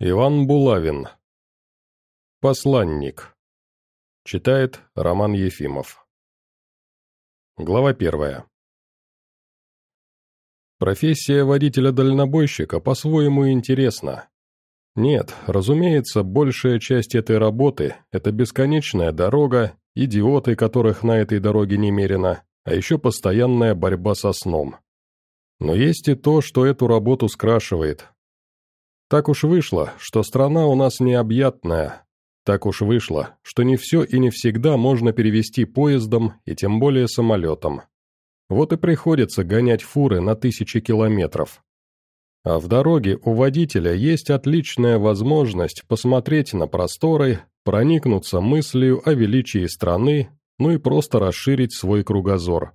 Иван Булавин. Посланник. Читает Роман Ефимов. Глава первая. Профессия водителя-дальнобойщика по-своему интересна. Нет, разумеется, большая часть этой работы – это бесконечная дорога, идиоты, которых на этой дороге немерено, а еще постоянная борьба со сном. Но есть и то, что эту работу скрашивает, так уж вышло, что страна у нас необъятная. Так уж вышло, что не все и не всегда можно перевести поездом и тем более самолетом. Вот и приходится гонять фуры на тысячи километров. А в дороге у водителя есть отличная возможность посмотреть на просторы, проникнуться мыслью о величии страны, ну и просто расширить свой кругозор.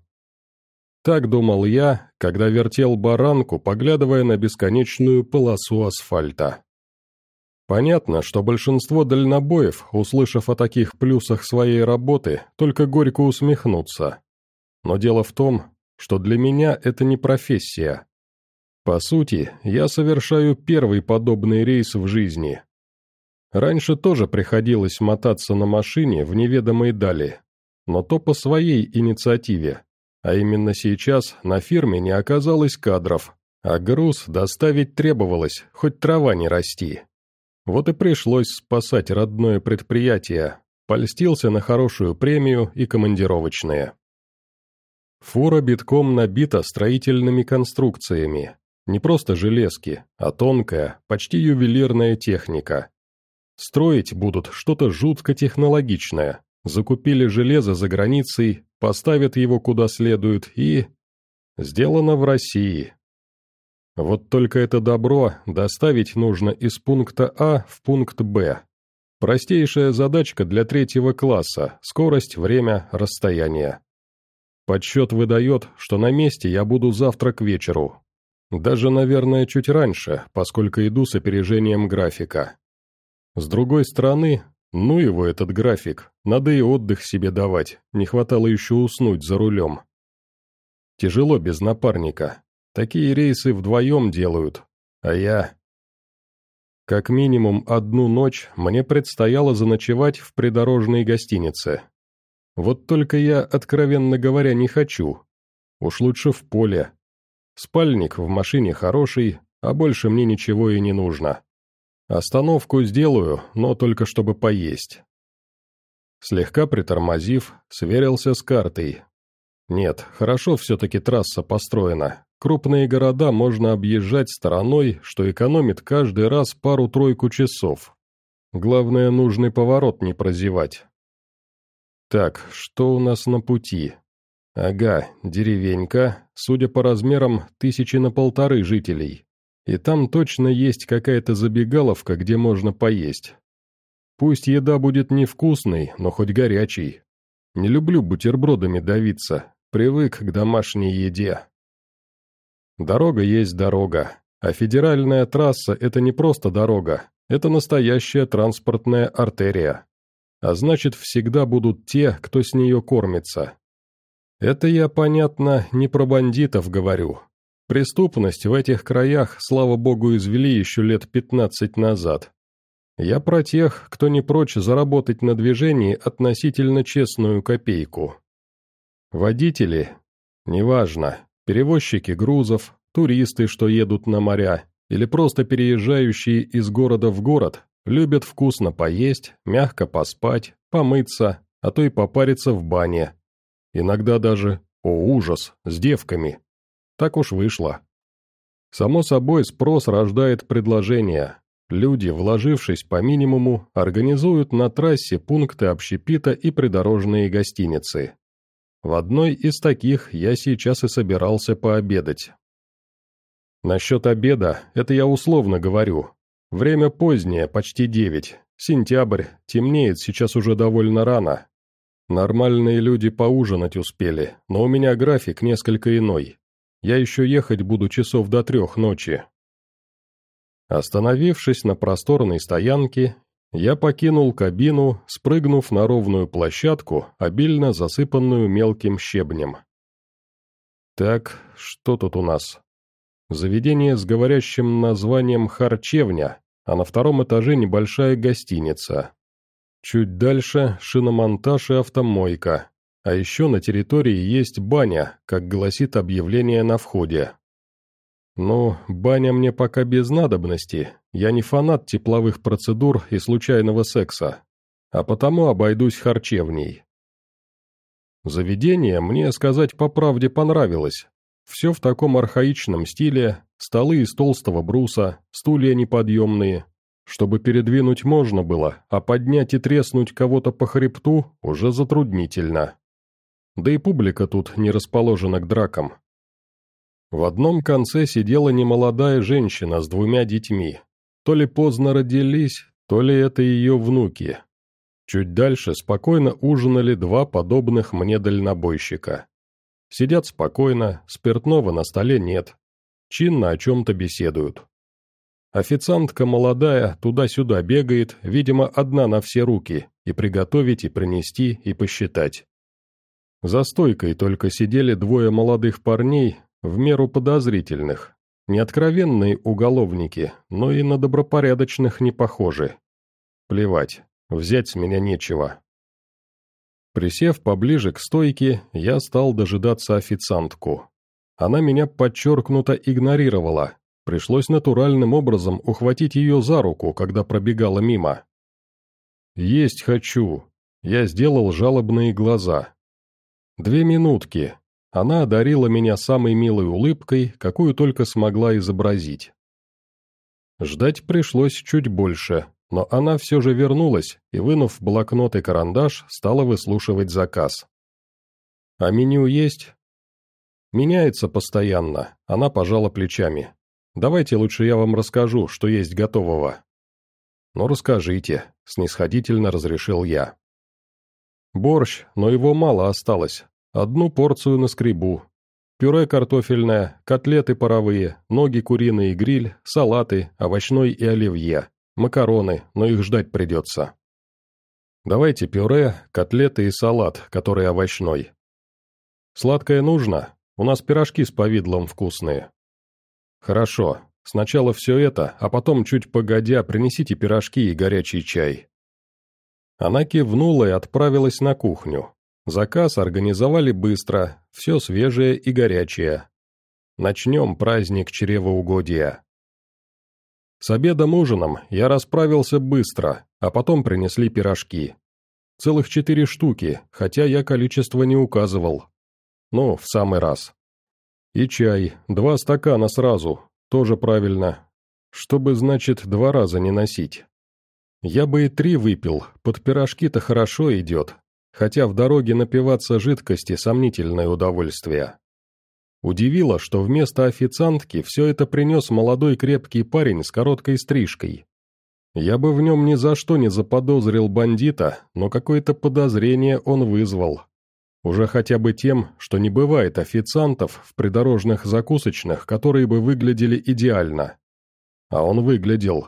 Так думал я, когда вертел баранку, поглядывая на бесконечную полосу асфальта. Понятно, что большинство дальнобоев, услышав о таких плюсах своей работы, только горько усмехнутся. Но дело в том, что для меня это не профессия. По сути, я совершаю первый подобный рейс в жизни. Раньше тоже приходилось мотаться на машине в неведомой дали, но то по своей инициативе, а именно сейчас на фирме не оказалось кадров, а груз доставить требовалось, хоть трава не расти. Вот и пришлось спасать родное предприятие, польстился на хорошую премию и командировочные. Фура битком набита строительными конструкциями, не просто железки, а тонкая, почти ювелирная техника. Строить будут что-то жутко технологичное, закупили железо за границей, поставят его куда следует и... Сделано в России. Вот только это добро доставить нужно из пункта А в пункт Б. Простейшая задачка для третьего класса – скорость, время, расстояние. Подсчет выдает, что на месте я буду завтра к вечеру. Даже, наверное, чуть раньше, поскольку иду с опережением графика. С другой стороны, ну его этот график, надо и отдых себе давать, не хватало еще уснуть за рулем. Тяжело без напарника. Такие рейсы вдвоем делают, а я... Как минимум одну ночь мне предстояло заночевать в придорожной гостинице. Вот только я, откровенно говоря, не хочу. Уж лучше в поле. Спальник в машине хороший, а больше мне ничего и не нужно. Остановку сделаю, но только чтобы поесть. Слегка притормозив, сверился с картой. Нет, хорошо все-таки трасса построена. Крупные города можно объезжать стороной, что экономит каждый раз пару-тройку часов. Главное, нужный поворот не прозевать. Так, что у нас на пути? Ага, деревенька, судя по размерам, тысячи на полторы жителей. И там точно есть какая-то забегаловка, где можно поесть. Пусть еда будет невкусной, но хоть горячей. Не люблю бутербродами давиться, привык к домашней еде. Дорога есть дорога, а федеральная трасса – это не просто дорога, это настоящая транспортная артерия. А значит, всегда будут те, кто с нее кормится. Это я, понятно, не про бандитов говорю, Преступность в этих краях, слава богу, извели еще лет пятнадцать назад. Я про тех, кто не прочь заработать на движении относительно честную копейку. Водители? Неважно. Перевозчики грузов, туристы, что едут на моря, или просто переезжающие из города в город, любят вкусно поесть, мягко поспать, помыться, а то и попариться в бане. Иногда даже, о ужас, с девками. Так уж вышло. Само собой, спрос рождает предложение. Люди, вложившись по минимуму, организуют на трассе пункты общепита и придорожные гостиницы. В одной из таких я сейчас и собирался пообедать. Насчет обеда, это я условно говорю. Время позднее, почти девять. Сентябрь, темнеет сейчас уже довольно рано. Нормальные люди поужинать успели, но у меня график несколько иной. Я еще ехать буду часов до трех ночи. Остановившись на просторной стоянке, я покинул кабину, спрыгнув на ровную площадку, обильно засыпанную мелким щебнем. Так, что тут у нас? Заведение с говорящим названием «Харчевня», а на втором этаже небольшая гостиница. Чуть дальше шиномонтаж и автомойка, а еще на территории есть баня, как гласит объявление на входе. Ну, баня мне пока без надобности, я не фанат тепловых процедур и случайного секса, а потому обойдусь харчевней. Заведение, мне сказать по правде, понравилось. Все в таком архаичном стиле, столы из толстого бруса, стулья неподъемные. Чтобы передвинуть можно было, а поднять и треснуть кого-то по хребту уже затруднительно. Да и публика тут не расположена к дракам. В одном конце сидела немолодая женщина с двумя детьми. То ли поздно родились, то ли это ее внуки. Чуть дальше спокойно ужинали два подобных мне дальнобойщика. Сидят спокойно, спиртного на столе нет. Чинно о чем-то беседуют. Официантка молодая туда-сюда бегает, видимо, одна на все руки, и приготовить, и принести, и посчитать. За стойкой только сидели двое молодых парней, в меру подозрительных. Не откровенные уголовники, но и на добропорядочных не похожи. Плевать, Взять с меня нечего. Присев поближе к стойке, я стал дожидаться официантку. Она меня подчеркнуто игнорировала. Пришлось натуральным образом ухватить ее за руку, когда пробегала мимо. «Есть хочу». Я сделал жалобные глаза. «Две минутки». Она одарила меня самой милой улыбкой, какую только смогла изобразить. Ждать пришлось чуть больше, но она все же вернулась и, вынув блокнот и карандаш, стала выслушивать заказ. «А меню есть?» «Меняется постоянно», — она пожала плечами. «Давайте лучше я вам расскажу, что есть готового». «Ну, расскажите», — снисходительно разрешил я. «Борщ, но его мало осталось. Одну порцию на скребу. Пюре картофельное, котлеты паровые, ноги куриные гриль, салаты, овощной и оливье макароны, но их ждать придется. Давайте пюре, котлеты и салат, который овощной. Сладкое нужно? У нас пирожки с повидлом вкусные. Хорошо, сначала все это, а потом, чуть погодя, принесите пирожки и горячий чай. Она кивнула и отправилась на кухню. Заказ организовали быстро, все свежее и горячее. Начнем праздник чревоугодия. С обедом-ужином я расправился быстро, а потом принесли пирожки. Целых четыре штуки, хотя я количество не указывал. Ну, в самый раз. И чай, два стакана сразу, тоже правильно. Чтобы, значит, два раза не носить. Я бы и три выпил, под пирожки-то хорошо идет, хотя в дороге напиваться жидкости сомнительное удовольствие. Удивило, что вместо официантки все это принес молодой крепкий парень с короткой стрижкой. Я бы в нем ни за что не заподозрил бандита, но какое-то подозрение он вызвал. Уже хотя бы тем, что не бывает официантов в придорожных закусочных, которые бы выглядели идеально. А он выглядел.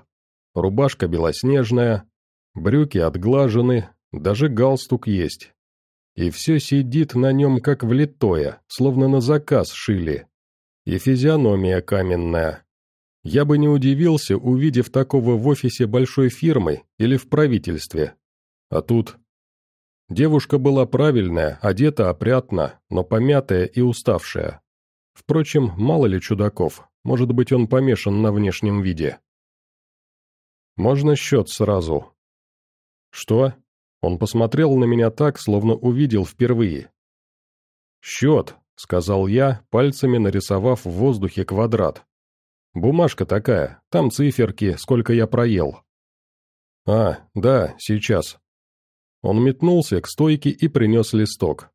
Рубашка белоснежная, брюки отглажены, даже галстук есть. И все сидит на нем как влитое, словно на заказ шили. И физиономия каменная. Я бы не удивился, увидев такого в офисе большой фирмы или в правительстве. А тут... Девушка была правильная, одета опрятно, но помятая и уставшая. Впрочем, мало ли чудаков, может быть он помешан на внешнем виде. «Можно счет сразу?» «Что?» Он посмотрел на меня так, словно увидел впервые. «Счет», — сказал я, пальцами нарисовав в воздухе квадрат. «Бумажка такая, там циферки, сколько я проел». «А, да, сейчас». Он метнулся к стойке и принес листок.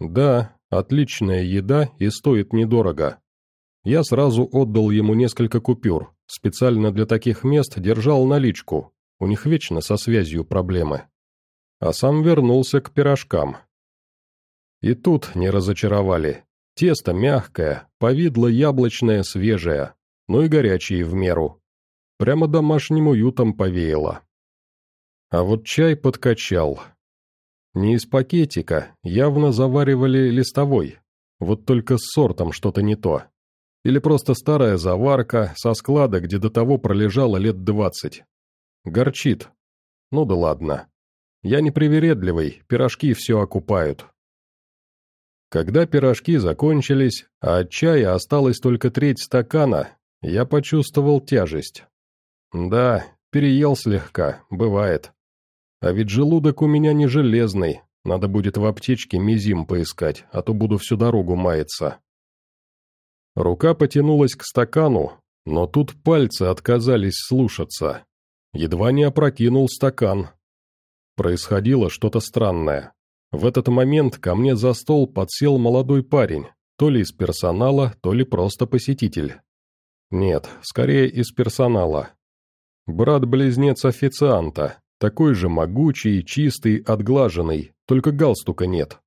«Да, отличная еда и стоит недорого». Я сразу отдал ему несколько купюр, специально для таких мест держал наличку, у них вечно со связью проблемы а сам вернулся к пирожкам. И тут не разочаровали. Тесто мягкое, повидло яблочное свежее, но и горячее в меру. Прямо домашним уютом повеяло. А вот чай подкачал. Не из пакетика, явно заваривали листовой, вот только с сортом что-то не то. Или просто старая заварка со склада, где до того пролежало лет двадцать. Горчит. Ну да ладно. Я непривередливый, пирожки все окупают. Когда пирожки закончились, а от чая осталась только треть стакана, я почувствовал тяжесть. Да, переел слегка, бывает. А ведь желудок у меня не железный, надо будет в аптечке мизим поискать, а то буду всю дорогу маяться. Рука потянулась к стакану, но тут пальцы отказались слушаться. Едва не опрокинул стакан. Происходило что-то странное. В этот момент ко мне за стол подсел молодой парень, то ли из персонала, то ли просто посетитель. Нет, скорее из персонала. Брат-близнец официанта, такой же могучий, чистый, отглаженный, только галстука нет.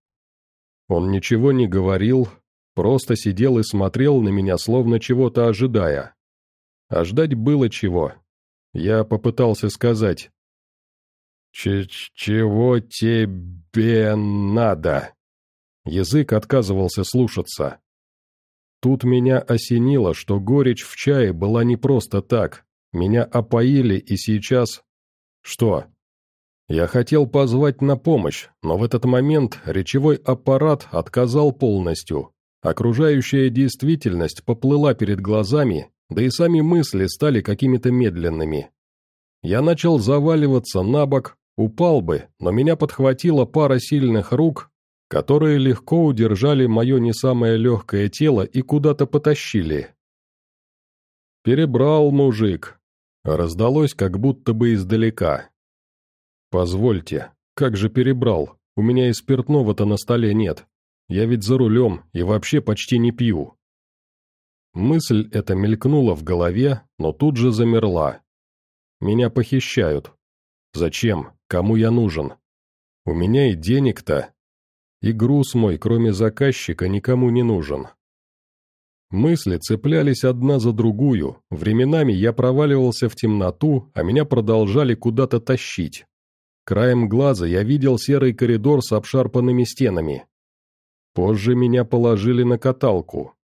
Он ничего не говорил, Просто сидел и смотрел на меня, словно чего-то ожидая. А ждать было чего. Я попытался сказать. Ч «Чего тебе надо?» Язык отказывался слушаться. Тут меня осенило, что горечь в чае была не просто так. Меня опоили и сейчас... Что? Я хотел позвать на помощь, но в этот момент речевой аппарат отказал полностью. Окружающая действительность поплыла перед глазами, да и сами мысли стали какими-то медленными. Я начал заваливаться на бок, упал бы, но меня подхватила пара сильных рук, которые легко удержали мое не самое легкое тело и куда-то потащили. «Перебрал мужик», — раздалось как будто бы издалека. «Позвольте, как же перебрал, у меня и спиртного-то на столе нет, я ведь за рулем и вообще почти не пью. Мысль эта мелькнула в голове, но тут же замерла. Меня похищают. Зачем? Кому я нужен? У меня и денег-то. И груз мой, кроме заказчика, никому не нужен. Мысли цеплялись одна за другую, временами я проваливался в темноту, а меня продолжали куда-то тащить. Краем глаза я видел серый коридор с обшарпанными стенами, Позже меня положили на каталку.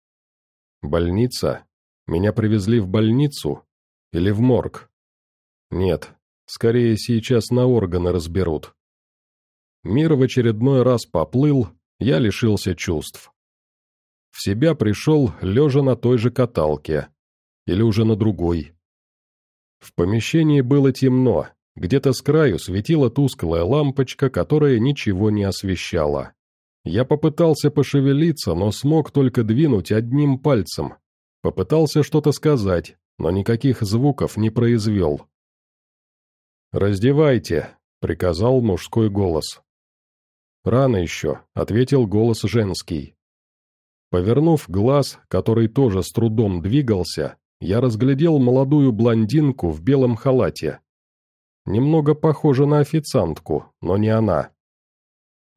Больница? Меня привезли в больницу? Или в морг? Нет, скорее сейчас на органы разберут. Мир в очередной раз поплыл, я лишился чувств. В себя пришел, лежа на той же каталке. Или уже на другой. В помещении было темно, где-то с краю светила тусклая лампочка, которая ничего не освещала. Я попытался пошевелиться, но смог только двинуть одним пальцем. Попытался что-то сказать, но никаких звуков не произвел. «Раздевайте», — приказал мужской голос. «Рано еще», — ответил голос женский. Повернув глаз, который тоже с трудом двигался, я разглядел молодую блондинку в белом халате. Немного похожа на официантку, но не она.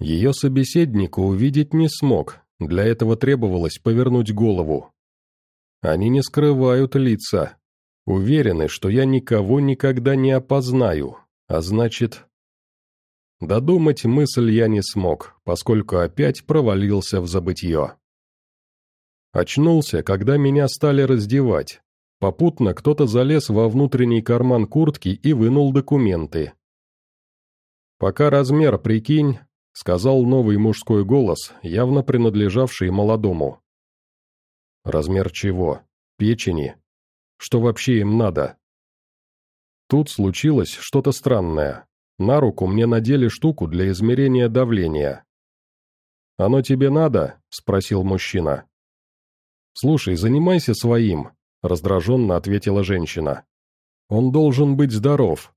Ее собеседника увидеть не смог, для этого требовалось повернуть голову. Они не скрывают лица, уверены, что я никого никогда не опознаю, а значит... Додумать мысль я не смог, поскольку опять провалился в забытье. Очнулся, когда меня стали раздевать. Попутно кто-то залез во внутренний карман куртки и вынул документы. Пока размер прикинь, — сказал новый мужской голос, явно принадлежавший молодому. «Размер чего? Печени? Что вообще им надо?» Тут случилось что-то странное. На руку мне надели штуку для измерения давления. «Оно тебе надо?» — спросил мужчина. «Слушай, занимайся своим», — раздраженно ответила женщина. «Он должен быть здоров».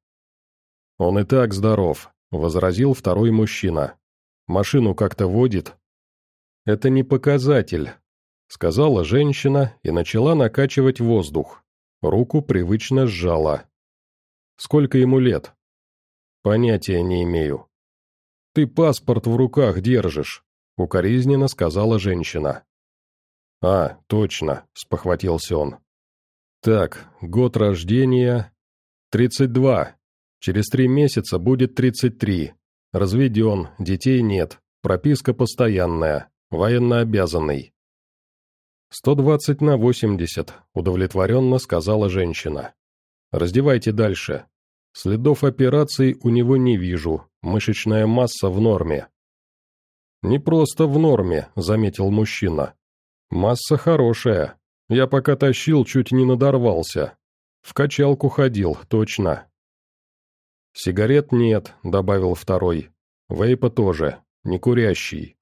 «Он и так здоров», — возразил второй мужчина. Машину как-то водит?» «Это не показатель», — сказала женщина и начала накачивать воздух. Руку привычно сжала. «Сколько ему лет?» «Понятия не имею». «Ты паспорт в руках держишь», — укоризненно сказала женщина. «А, точно», — спохватился он. «Так, год рождения...» «Тридцать два. Через три месяца будет тридцать три. Разведен, детей нет, прописка постоянная, военнообязанный. «Сто двадцать на восемьдесят», — удовлетворенно сказала женщина. «Раздевайте дальше. Следов операции у него не вижу, мышечная масса в норме». «Не просто в норме», — заметил мужчина. «Масса хорошая. Я пока тащил, чуть не надорвался. В качалку ходил, точно». «Сигарет нет», — добавил второй. «Вейпа тоже, не курящий».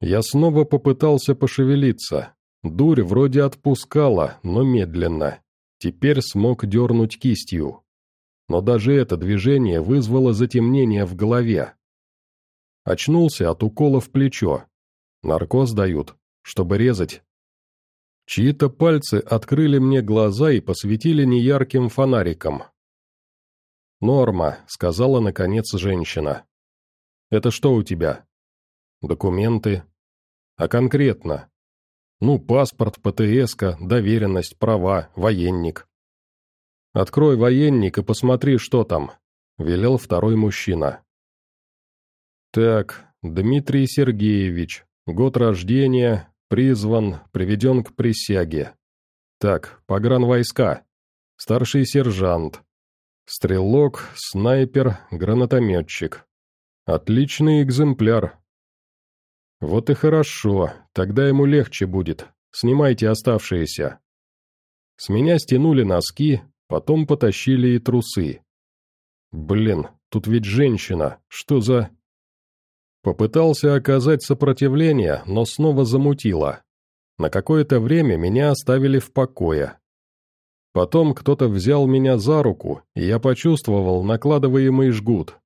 Я снова попытался пошевелиться. Дурь вроде отпускала, но медленно. Теперь смог дернуть кистью. Но даже это движение вызвало затемнение в голове. Очнулся от укола в плечо. Наркоз дают, чтобы резать. Чьи-то пальцы открыли мне глаза и посветили неярким фонариком. «Норма», — сказала наконец женщина. «Это что у тебя?» «Документы». «А конкретно?» «Ну, паспорт, ПТС-ка, доверенность, права, военник». «Открой военник и посмотри, что там», — велел второй мужчина. «Так, Дмитрий Сергеевич, год рождения, призван, приведен к присяге. Так, погранвойска, старший сержант, Стрелок, снайпер, гранатометчик. Отличный экземпляр. Вот и хорошо, тогда ему легче будет. Снимайте оставшиеся. С меня стянули носки, потом потащили и трусы. Блин, тут ведь женщина, что за... Попытался оказать сопротивление, но снова замутило. На какое-то время меня оставили в покое. Потом кто-то взял меня за руку, и я почувствовал накладываемый жгут.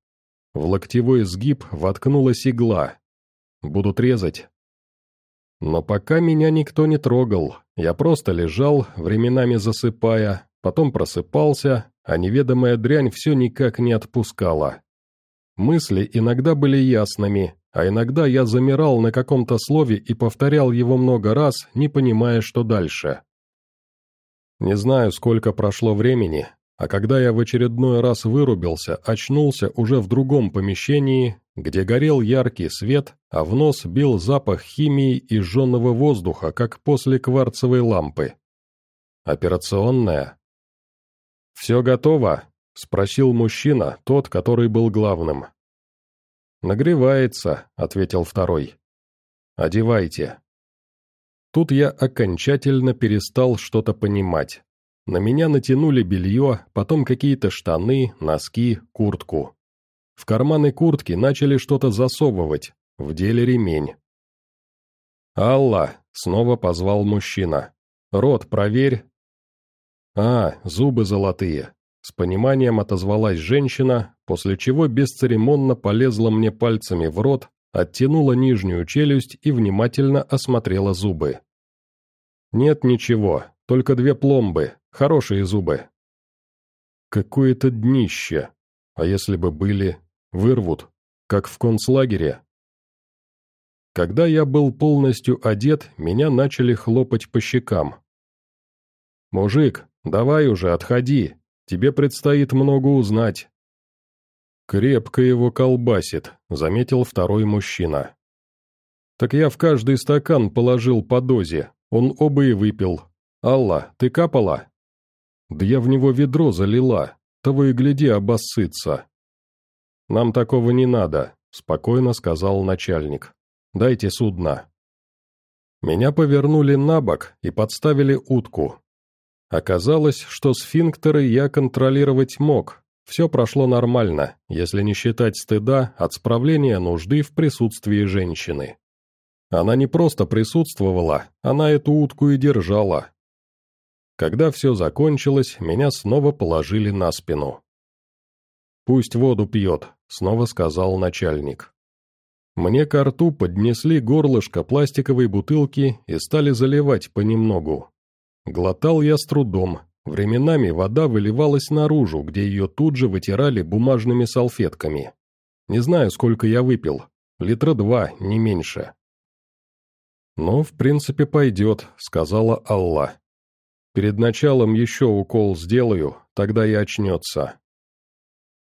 В локтевой сгиб воткнулась игла. Будут резать. Но пока меня никто не трогал, я просто лежал, временами засыпая, потом просыпался, а неведомая дрянь все никак не отпускала. Мысли иногда были ясными, а иногда я замирал на каком-то слове и повторял его много раз, не понимая, что дальше. Не знаю, сколько прошло времени, а когда я в очередной раз вырубился, очнулся уже в другом помещении, где горел яркий свет, а в нос бил запах химии и жженного воздуха, как после кварцевой лампы. Операционная. «Все готово?» — спросил мужчина, тот, который был главным. «Нагревается», — ответил второй. «Одевайте». Тут я окончательно перестал что-то понимать. На меня натянули белье, потом какие-то штаны, носки, куртку. В карманы куртки начали что-то засовывать, в деле ремень. «Алла!» — снова позвал мужчина. «Рот проверь». «А, зубы золотые!» С пониманием отозвалась женщина, после чего бесцеремонно полезла мне пальцами в рот, оттянула нижнюю челюсть и внимательно осмотрела зубы. «Нет ничего, только две пломбы, хорошие зубы». «Какое-то днище. А если бы были, вырвут, как в концлагере». Когда я был полностью одет, меня начали хлопать по щекам. «Мужик, давай уже, отходи, тебе предстоит много узнать». «Крепко его колбасит», — заметил второй мужчина. «Так я в каждый стакан положил по дозе, он оба и выпил. Алла, ты капала?» «Да я в него ведро залила, того и гляди обоссытся». «Нам такого не надо», — спокойно сказал начальник. «Дайте судно». Меня повернули на бок и подставили утку. Оказалось, что сфинктеры я контролировать мог, все прошло нормально, если не считать стыда от справления нужды в присутствии женщины. Она не просто присутствовала, она эту утку и держала. Когда все закончилось, меня снова положили на спину. «Пусть воду пьет», — снова сказал начальник. Мне к рту поднесли горлышко пластиковой бутылки и стали заливать понемногу. Глотал я с трудом, Временами вода выливалась наружу, где ее тут же вытирали бумажными салфетками. Не знаю, сколько я выпил. Литра два, не меньше. «Ну, в принципе, пойдет», — сказала Алла. «Перед началом еще укол сделаю, тогда и очнется».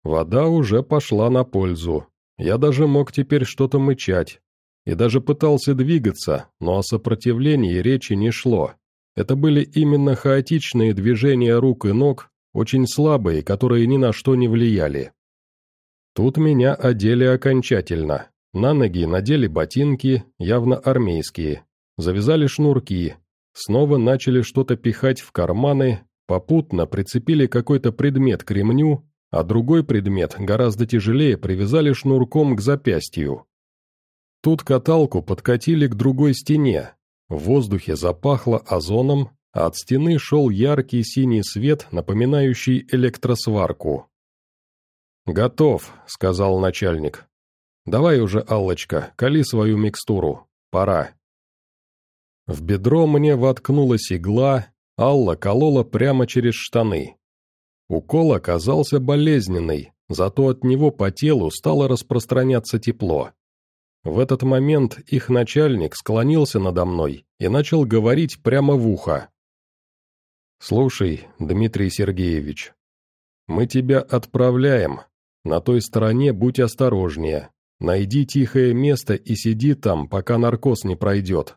Вода уже пошла на пользу. Я даже мог теперь что-то мычать. и даже пытался двигаться, но о сопротивлении речи не шло. Это были именно хаотичные движения рук и ног, очень слабые, которые ни на что не влияли. Тут меня одели окончательно. На ноги надели ботинки, явно армейские, завязали шнурки, снова начали что-то пихать в карманы, попутно прицепили какой-то предмет к ремню, а другой предмет, гораздо тяжелее, привязали шнурком к запястью. Тут каталку подкатили к другой стене. В воздухе запахло озоном, а от стены шел яркий синий свет, напоминающий электросварку. «Готов», — сказал начальник. «Давай уже, Аллочка, кали свою микстуру. Пора». В бедро мне воткнулась игла, Алла колола прямо через штаны. Укол оказался болезненный, зато от него по телу стало распространяться тепло. В этот момент их начальник склонился надо мной и начал говорить прямо в ухо. «Слушай, Дмитрий Сергеевич, мы тебя отправляем, на той стороне будь осторожнее. Найди тихое место и сиди там, пока наркоз не пройдет.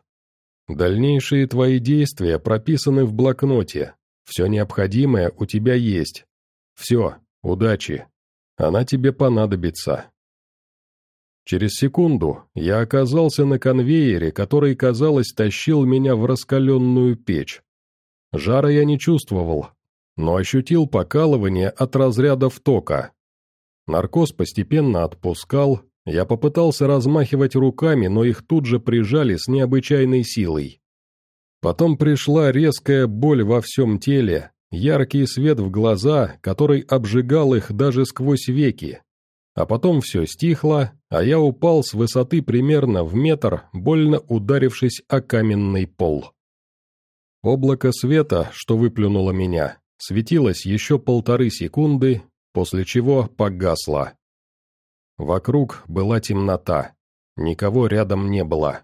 Дальнейшие твои действия прописаны в блокноте. Все необходимое у тебя есть. Все, удачи. Она тебе понадобится. Через секунду я оказался на конвейере, который, казалось, тащил меня в раскаленную печь. Жара я не чувствовал, но ощутил покалывание от разрядов тока. Наркоз постепенно отпускал, я попытался размахивать руками, но их тут же прижали с необычайной силой. Потом пришла резкая боль во всем теле, яркий свет в глаза, который обжигал их даже сквозь веки. А потом все стихло, а я упал с высоты примерно в метр, больно ударившись о каменный пол. Облако света, что выплюнуло меня, светилось еще полторы секунды после чего погасло. Вокруг была темнота, никого рядом не было.